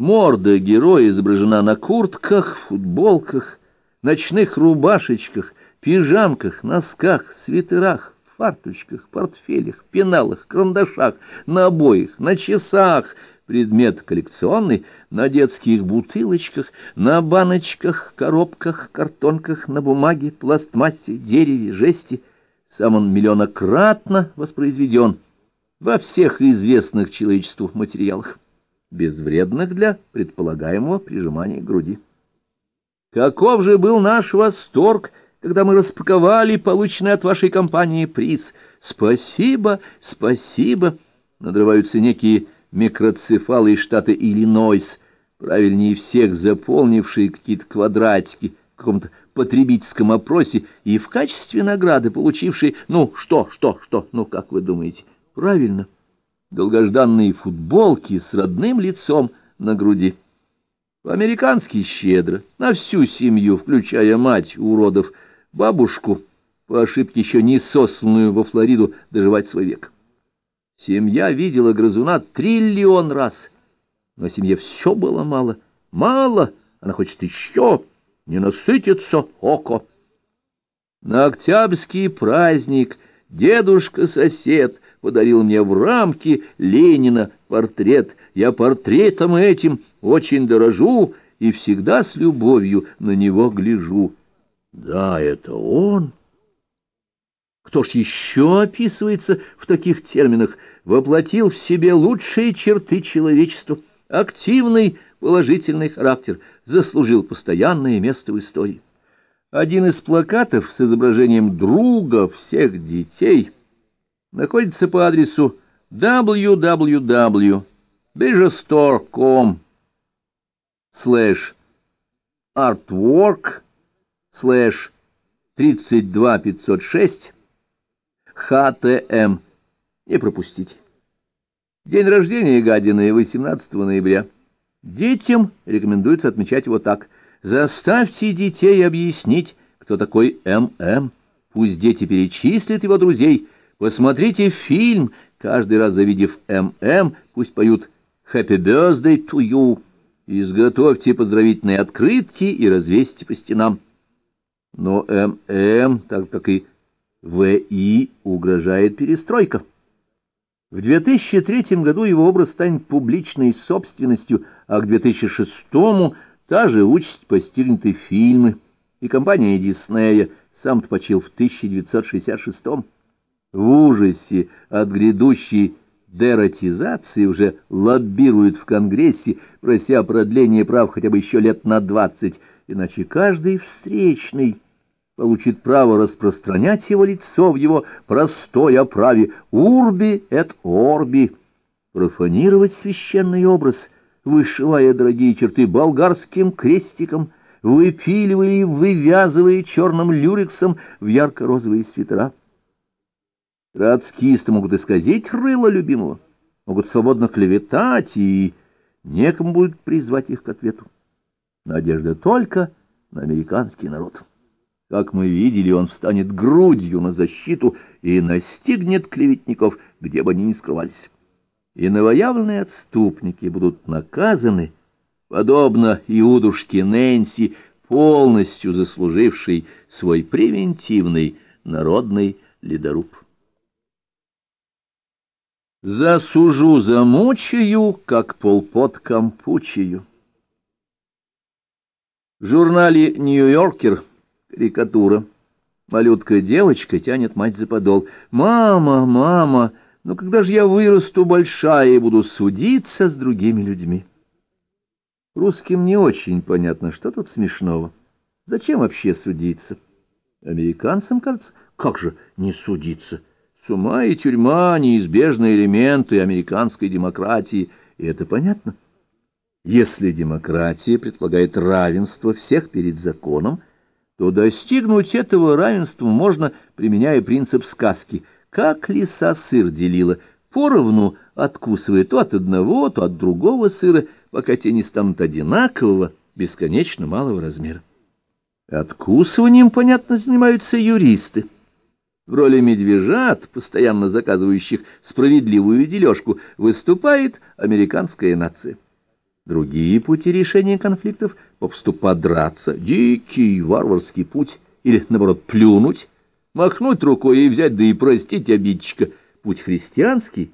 Морда героя изображена на куртках, футболках, ночных рубашечках, пижамках, носках, свитерах, фарточках, портфелях, пеналах, карандашах, на обоих, на часах, предмет коллекционный, на детских бутылочках, на баночках, коробках, картонках, на бумаге, пластмассе, дереве, жести. Сам он миллионократно воспроизведен во всех известных человечеству материалах, безвредных для предполагаемого прижимания к груди. Каков же был наш восторг, когда мы распаковали полученный от вашей компании приз. Спасибо, спасибо, надрываются некие микроцефалы из штата Иллинойс, правильнее всех заполнившие какие-то квадратики в каком-то потребительском опросе и в качестве награды получившие, ну, что, что, что, ну, как вы думаете, правильно, долгожданные футболки с родным лицом на груди. По-американски щедро, на всю семью, включая мать уродов, бабушку, по ошибке еще не сосланную во Флориду, доживать свой век. Семья видела грызуна триллион раз, но семье все было мало. Мало, она хочет еще, не насытится око. На октябрьский праздник дедушка-сосед подарил мне в рамке Ленина портрет. Я портретом этим очень дорожу и всегда с любовью на него гляжу. Да, это он. Кто ж еще описывается в таких терминах? Воплотил в себе лучшие черты человечества, активный, положительный характер, заслужил постоянное место в истории. Один из плакатов с изображением друга всех детей находится по адресу www.bijastore.com slash artwork slash 32506 ХТМ. Не пропустите. День рождения гадины 18 ноября. Детям рекомендуется отмечать его так. Заставьте детей объяснить, кто такой ММ. Пусть дети перечислят его друзей. Посмотрите фильм, каждый раз завидев ММ, пусть поют «Happy birthday to you». Изготовьте поздравительные открытки и развесьте по стенам. Но ММ, так как и ВИ, угрожает перестройка. В 2003 году его образ станет публичной собственностью, а к 2006 та же участь постигнет фильмы, и компания Диснея, сам-то почил в 1966 -м. В ужасе от грядущей дератизации уже лоббирует в Конгрессе, прося продления прав хотя бы еще лет на 20, иначе каждый встречный получит право распространять его лицо в его простой оправе «урби эт орби», профанировать священный образ, вышивая дорогие черты болгарским крестиком, выпиливая и вывязывая черным люрексом в ярко-розовые свитера. Троцкисты могут исказить рыло любимого, могут свободно клеветать, и некому будет призвать их к ответу. Надежда только на американский народ. Как мы видели, он встанет грудью на защиту и настигнет клеветников, где бы они ни скрывались. И новоявленные отступники будут наказаны, подобно Иудушке Нэнси, полностью заслужившей свой превентивный народный ледоруб. Засужу, замучаю, как полпот компучию. В журнале «Нью-Йоркер» Карикатура. Малютка-девочка тянет мать за подол. «Мама, мама, ну когда же я вырасту большая и буду судиться с другими людьми?» Русским не очень понятно, что тут смешного. Зачем вообще судиться? Американцам, кажется, как же не судиться? С ума и тюрьма — неизбежные элементы американской демократии, и это понятно. Если демократия предполагает равенство всех перед законом, то достигнуть этого равенства можно, применяя принцип сказки. Как лиса сыр делила, поровну откусывая то от одного, то от другого сыра, пока те не станут одинакового, бесконечно малого размера. Откусыванием, понятно, занимаются юристы. В роли медвежат, постоянно заказывающих справедливую дележку, выступает американская нация. Другие пути решения конфликтов — попросту подраться, дикий варварский путь, или, наоборот, плюнуть, махнуть рукой и взять, да и простить обидчика. Путь христианский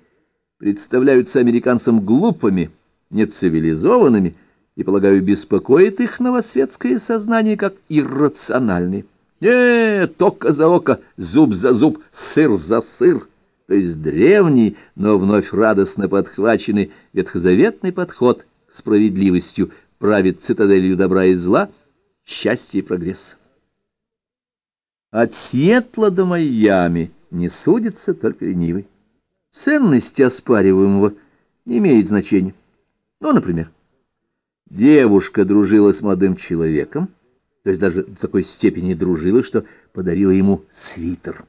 представляются американцам глупыми, нецивилизованными и, полагаю, беспокоит их новосветское сознание как иррациональный. Нет, око за око, зуб за зуб, сыр за сыр, то есть древний, но вновь радостно подхваченный ветхозаветный подход справедливостью правит цитаделью добра и зла, счастья и прогресса. От Сиэтла до Майами не судится только ленивый. Ценность оспариваемого не имеет значения. Ну, например, девушка дружила с молодым человеком, то есть даже до такой степени дружила, что подарила ему свитер.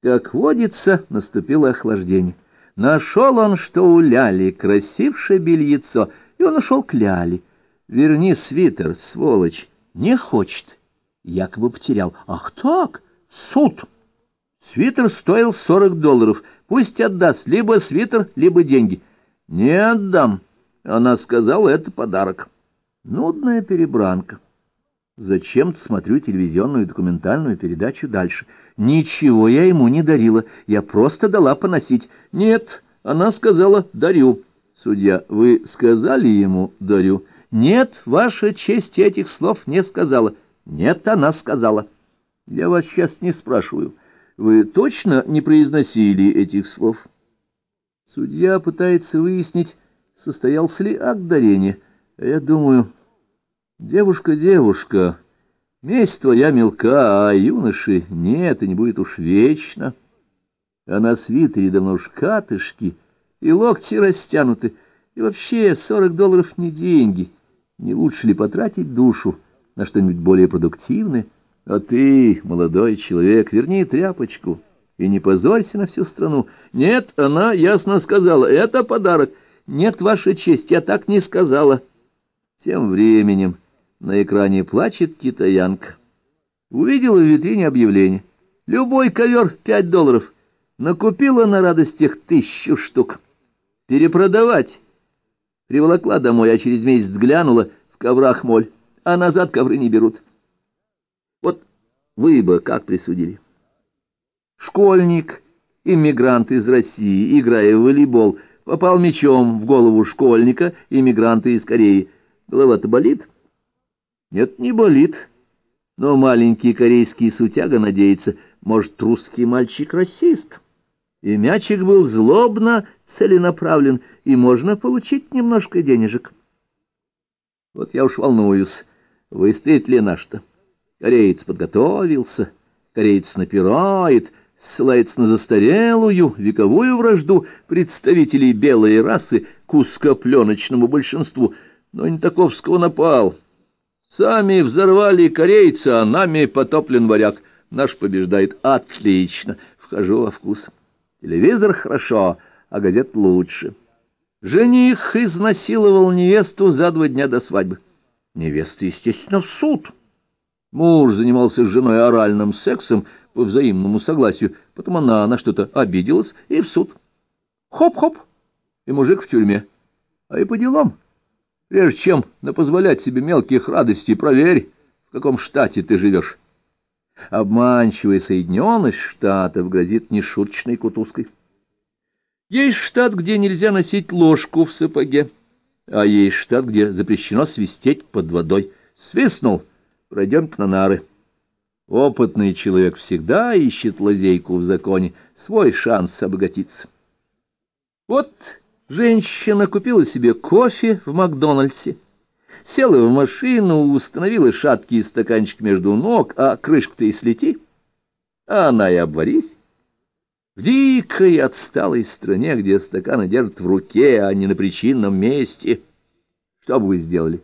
Как водится, наступило охлаждение. Нашел он, что у Ляли красившее бельецо, и он ушел к Ляле. Верни свитер, сволочь, не хочет. Якобы потерял. Ах так, суд. Свитер стоил сорок долларов. Пусть отдаст либо свитер, либо деньги. Не отдам. Она сказала, это подарок. Нудная перебранка. Зачем-то смотрю телевизионную документальную передачу дальше. Ничего я ему не дарила, я просто дала поносить. Нет, она сказала «дарю». Судья, вы сказали ему «дарю»? Нет, ваша честь этих слов не сказала. Нет, она сказала. Я вас сейчас не спрашиваю. Вы точно не произносили этих слов? Судья пытается выяснить, состоялся ли акт дарения. Я думаю... Девушка, девушка, месть твоя мелка, а юноши нет, и не будет уж вечно. А на свитере давно уж катышки, и локти растянуты, и вообще сорок долларов не деньги. Не лучше ли потратить душу на что-нибудь более продуктивное? А ты, молодой человек, верни тряпочку и не позорься на всю страну. Нет, она ясно сказала, это подарок. Нет, ваша честь, я так не сказала. Тем временем... На экране плачет китаянка. Увидела в витрине объявление. Любой ковер — пять долларов. Накупила на радостях тысячу штук. Перепродавать. Приволокла домой, а через месяц глянула в коврах моль. А назад ковры не берут. Вот вы бы как присудили? Школьник, иммигрант из России, играя в волейбол, попал мечом в голову школьника, иммигранта из Кореи. Голова-то болит? Нет, не болит. Но маленький корейский сутяга надеется, может, русский мальчик расист. И мячик был злобно целенаправлен, и можно получить немножко денежек. Вот я уж волнуюсь, выстоит ли наш-то. Кореец подготовился, кореец напирает, ссылается на застарелую вековую вражду представителей белой расы к узкопленочному большинству, но не таковского напал. Сами взорвали корейца, а нами потоплен варяг. Наш побеждает отлично. Вхожу во вкус. Телевизор хорошо, а газета лучше. Жених изнасиловал невесту за два дня до свадьбы. Невеста, естественно, в суд. Муж занимался с женой оральным сексом по взаимному согласию, потом она на что-то обиделась и в суд. Хоп-хоп, и мужик в тюрьме. А и поделом. Прежде чем напозволять себе мелких радостей, проверь, в каком штате ты живешь. Обманчивая соединенность штатов грозит нешуточной кутузкой. Есть штат, где нельзя носить ложку в сапоге, а есть штат, где запрещено свистеть под водой. Свистнул, пройдем на нары. Опытный человек всегда ищет лазейку в законе, свой шанс обогатиться. Вот Женщина купила себе кофе в Макдональдсе, села в машину, установила шаткий стаканчик между ног, а крышка-то и слети, а она и обварись. В дикой отсталой стране, где стаканы держат в руке, а не на причинном месте. Что бы вы сделали?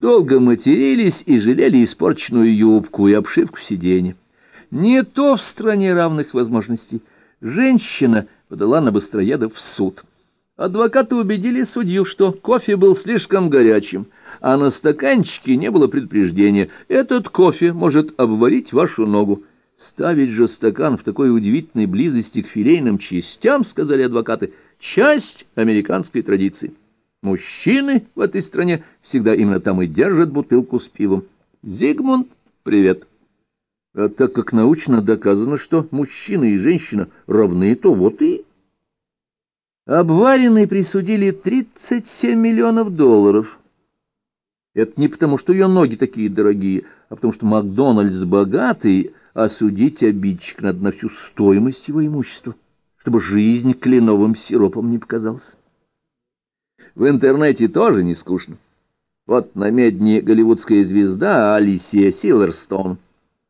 Долго матерились и жалели испорченную юбку и обшивку сиденья. Не то в стране равных возможностей. Женщина подала на быстроедов в суд. Адвокаты убедили судью, что кофе был слишком горячим, а на стаканчике не было предупреждения. Этот кофе может обварить вашу ногу. Ставить же стакан в такой удивительной близости к филейным частям, сказали адвокаты, часть американской традиции. Мужчины в этой стране всегда именно там и держат бутылку с пивом. Зигмунд, привет. А так как научно доказано, что мужчина и женщина равны, то вот и... Обваренной присудили 37 миллионов долларов. Это не потому, что ее ноги такие дорогие, а потому что Макдональдс богатый, а судить обидчик надо на всю стоимость его имущества, чтобы жизнь кленовым сиропом не показалась. В интернете тоже не скучно. Вот на медне голливудская звезда Алисия Силверстон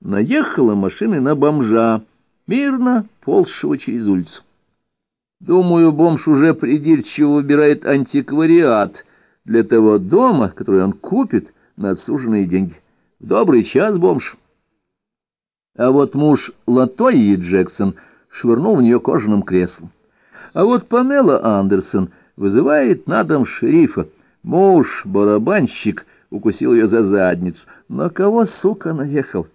наехала машиной на бомжа, мирно ползшего через улицу. Думаю, бомж уже придирчиво выбирает антиквариат для того дома, который он купит на отсуженные деньги. Добрый час, бомж. А вот муж Латои Джексон швырнул в нее кожаным креслом. А вот Памела Андерсон вызывает на дом шерифа. Муж, барабанщик, укусил ее за задницу. На кого, сука, наехал?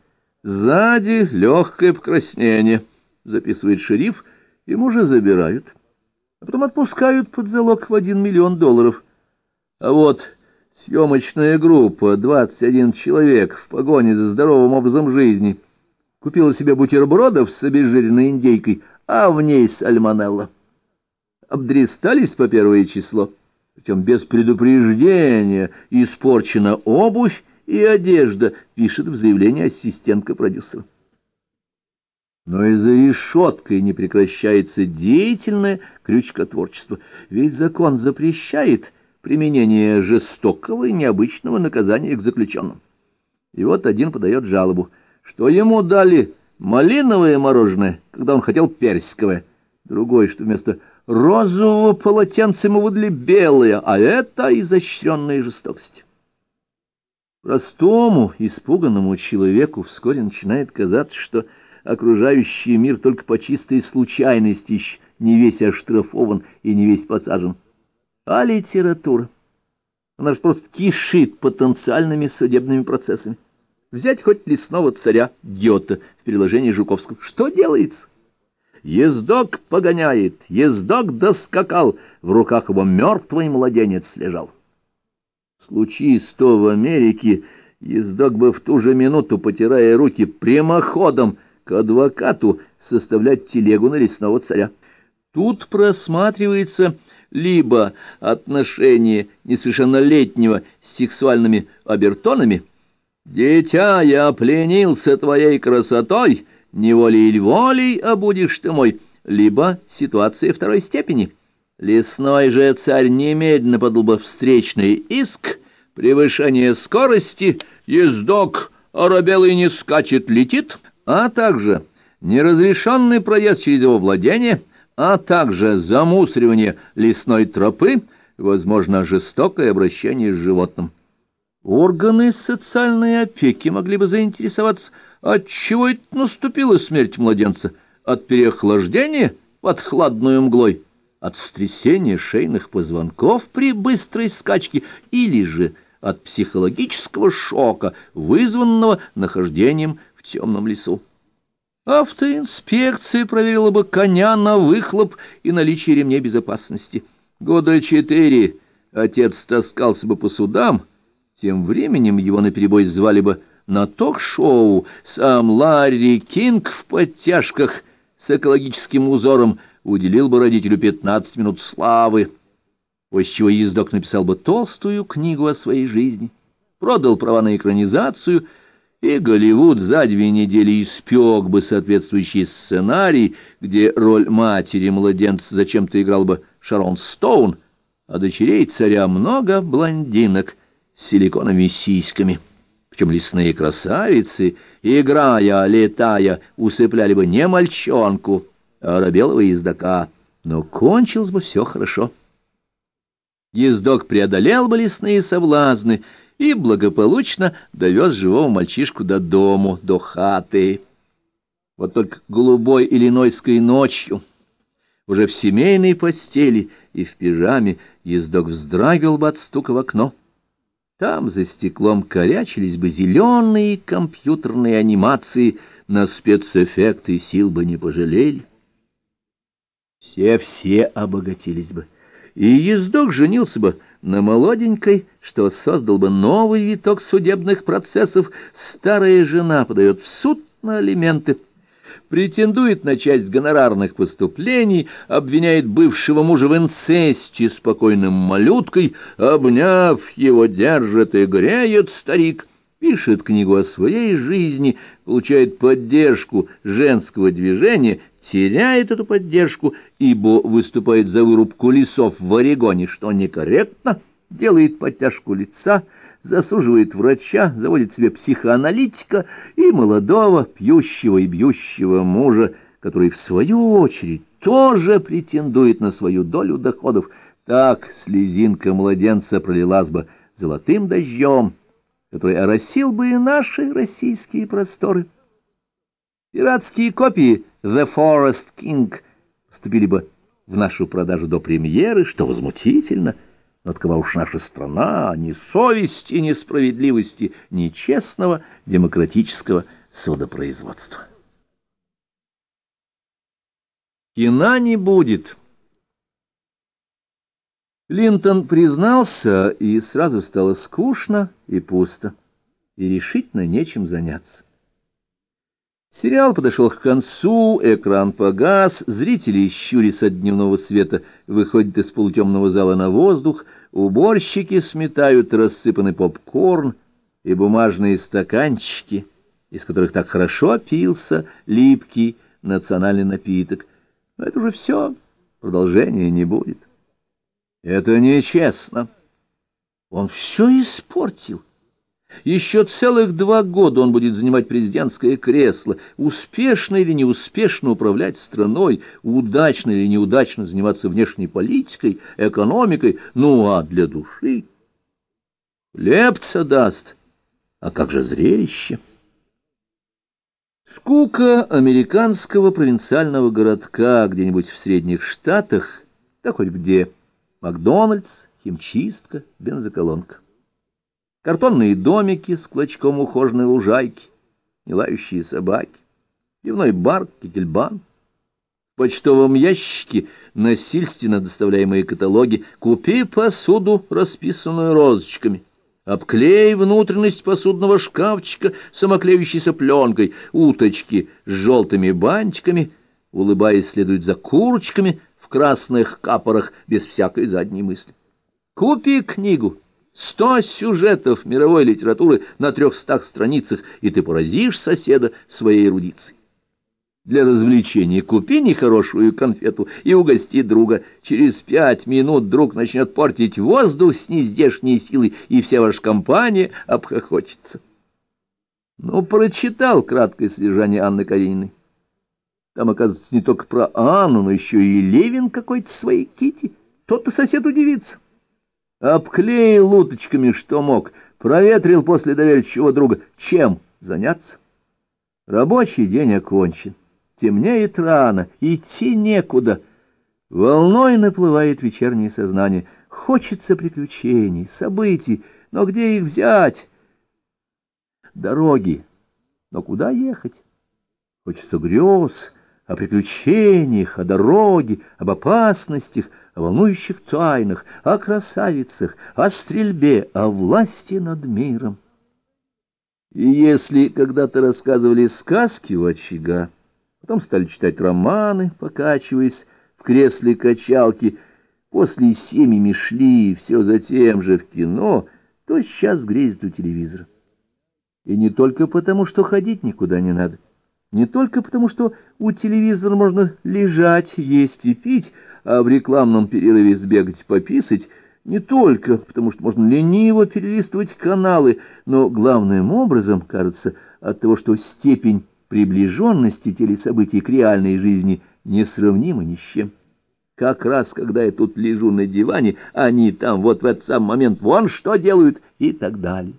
Сзади легкое покраснение, записывает шериф, и мужа забирают. А потом отпускают под залог в один миллион долларов. А вот съемочная группа, 21 человек в погоне за здоровым образом жизни, купила себе бутербродов с обезжиренной индейкой, а в ней сальмонелла. Обдрестались по первое число, причем без предупреждения, испорчена обувь и одежда, пишет в заявлении ассистентка продюсера. Но и за решеткой не прекращается деятельное крючкотворчество, ведь закон запрещает применение жестокого и необычного наказания к заключенным. И вот один подает жалобу, что ему дали малиновое мороженое, когда он хотел персиковое, другой, что вместо розового полотенца ему выдали белое, а это изощренная жестокость. Простому, испуганному человеку вскоре начинает казаться, что окружающий мир только по чистой случайности не весь оштрафован и не весь посажен. А литература? Она же просто кишит потенциальными судебными процессами. Взять хоть лесного царя Гёта в переложении Жуковского. Что делается? Ездок погоняет, ездок доскакал, в руках его мертвый младенец лежал. Случись то в Америке, ездок бы в ту же минуту, потирая руки, прямоходом к адвокату составлять телегу на лесного царя. Тут просматривается либо отношение несовершеннолетнего с сексуальными обертонами, «Дитя, я пленился твоей красотой, не волей-волей, а будешь ты мой», либо ситуация второй степени. Лесной же царь немедленно подал бы встречный иск, превышение скорости, ездок, оробелый не скачет, летит, а также неразрешенный проезд через его владение, а также замусоривание лесной тропы, возможно, жестокое обращение с животным. Органы социальной опеки могли бы заинтересоваться, от чего это наступила смерть младенца, от переохлаждения под хладную мглой, от стрясения шейных позвонков при быстрой скачке или же от психологического шока, вызванного нахождением темном лесу. Автоинспекция проверила бы коня на выхлоп и наличие ремней безопасности. Года четыре отец таскался бы по судам, тем временем его наперебой звали бы на ток-шоу. Сам Ларри Кинг в подтяжках с экологическим узором уделил бы родителю 15 минут славы, после чего ездок написал бы толстую книгу о своей жизни, продал права на экранизацию — и Голливуд за две недели испек бы соответствующий сценарий, где роль матери младенца зачем-то играл бы Шарон Стоун, а дочерей царя много блондинок с силиконовыми сиськами. Причем лесные красавицы, играя, летая, усыпляли бы не мальчонку, рабелого ездака, но кончилось бы все хорошо. Ездок преодолел бы лесные соблазны и благополучно довез живого мальчишку до дому, до хаты. Вот только голубой иллинойской ночью, уже в семейной постели и в пижаме, ездок вздрагивал бы от стука в окно. Там за стеклом корячились бы зеленые компьютерные анимации, на спецэффекты сил бы не пожалели. Все-все обогатились бы. и ездок женился бы на молоденькой, что создал бы новый виток судебных процессов, старая жена подает в суд на алименты, претендует на часть гонорарных поступлений, обвиняет бывшего мужа в инцесте спокойным малюткой, обняв его, держит и греет старик, пишет книгу о своей жизни, получает поддержку женского движения, теряет эту поддержку, ибо выступает за вырубку лесов в Орегоне, что некорректно, делает подтяжку лица, засуживает врача, заводит себе психоаналитика и молодого, пьющего и бьющего мужа, который, в свою очередь, тоже претендует на свою долю доходов. Так слезинка младенца пролилась бы золотым дождем, который оросил бы и наши российские просторы. Пиратские копии «The Forest King» вступили бы в нашу продажу до премьеры, что возмутительно — но такова уж наша страна, ни совести, ни справедливости, ни честного демократического судопроизводства. Кина не будет. Линтон признался, и сразу стало скучно и пусто, и решительно нечем заняться. Сериал подошел к концу, экран погас, зрители, щурясь от дневного света, выходят из полутемного зала на воздух, уборщики сметают рассыпанный попкорн и бумажные стаканчики, из которых так хорошо пился липкий национальный напиток. Но это уже все, продолжения не будет. Это нечестно. Он все испортил. Еще целых два года он будет занимать президентское кресло, успешно или неуспешно управлять страной, удачно или неудачно заниматься внешней политикой, экономикой, ну а для души лепца даст. А как же зрелище? Скука американского провинциального городка где-нибудь в Средних Штатах, да хоть где, Макдональдс, химчистка, бензоколонка. Картонные домики с клочком ухоженной лужайки, нелающие собаки, пивной бар, кительбан. В почтовом ящике насильственно доставляемые каталоги «Купи посуду, расписанную розочками», «Обклей внутренность посудного шкафчика самоклеющейся пленкой», «Уточки с желтыми бантиками», улыбаясь, следуют за курочками в красных капорах без всякой задней мысли. «Купи книгу». Сто сюжетов мировой литературы на трехстах страницах, и ты поразишь соседа своей эрудицией. Для развлечения купи нехорошую конфету и угости друга. Через пять минут друг начнет портить воздух с нездешней силой, и вся ваша компания обхохочется. Ну, прочитал краткое содержание Анны Карениной. Там, оказывается, не только про Анну, но еще и Левин какой-то своей Кити. Тот-то сосед удивится. Обклеил уточками, что мог, проветрил после доверчивого друга. Чем заняться? Рабочий день окончен. Темнеет рано, идти некуда. Волной наплывает вечернее сознание. Хочется приключений, событий, но где их взять? Дороги. Но куда ехать? Хочется грез, о приключениях, о дороге, об опасностях, о волнующих тайнах, о красавицах, о стрельбе, о власти над миром. И если когда-то рассказывали сказки у очага, потом стали читать романы, покачиваясь в кресле качалки, после семьями шли все затем же в кино, то сейчас греет у телевизора. И не только потому, что ходить никуда не надо. Не только потому, что у телевизора можно лежать, есть и пить, а в рекламном перерыве сбегать пописать, не только потому, что можно лениво перелистывать каналы, но главным образом, кажется, от того, что степень приближенности телесобытий к реальной жизни несравнима ни с чем. Как раз, когда я тут лежу на диване, они там вот в этот самый момент вон что делают и так далее.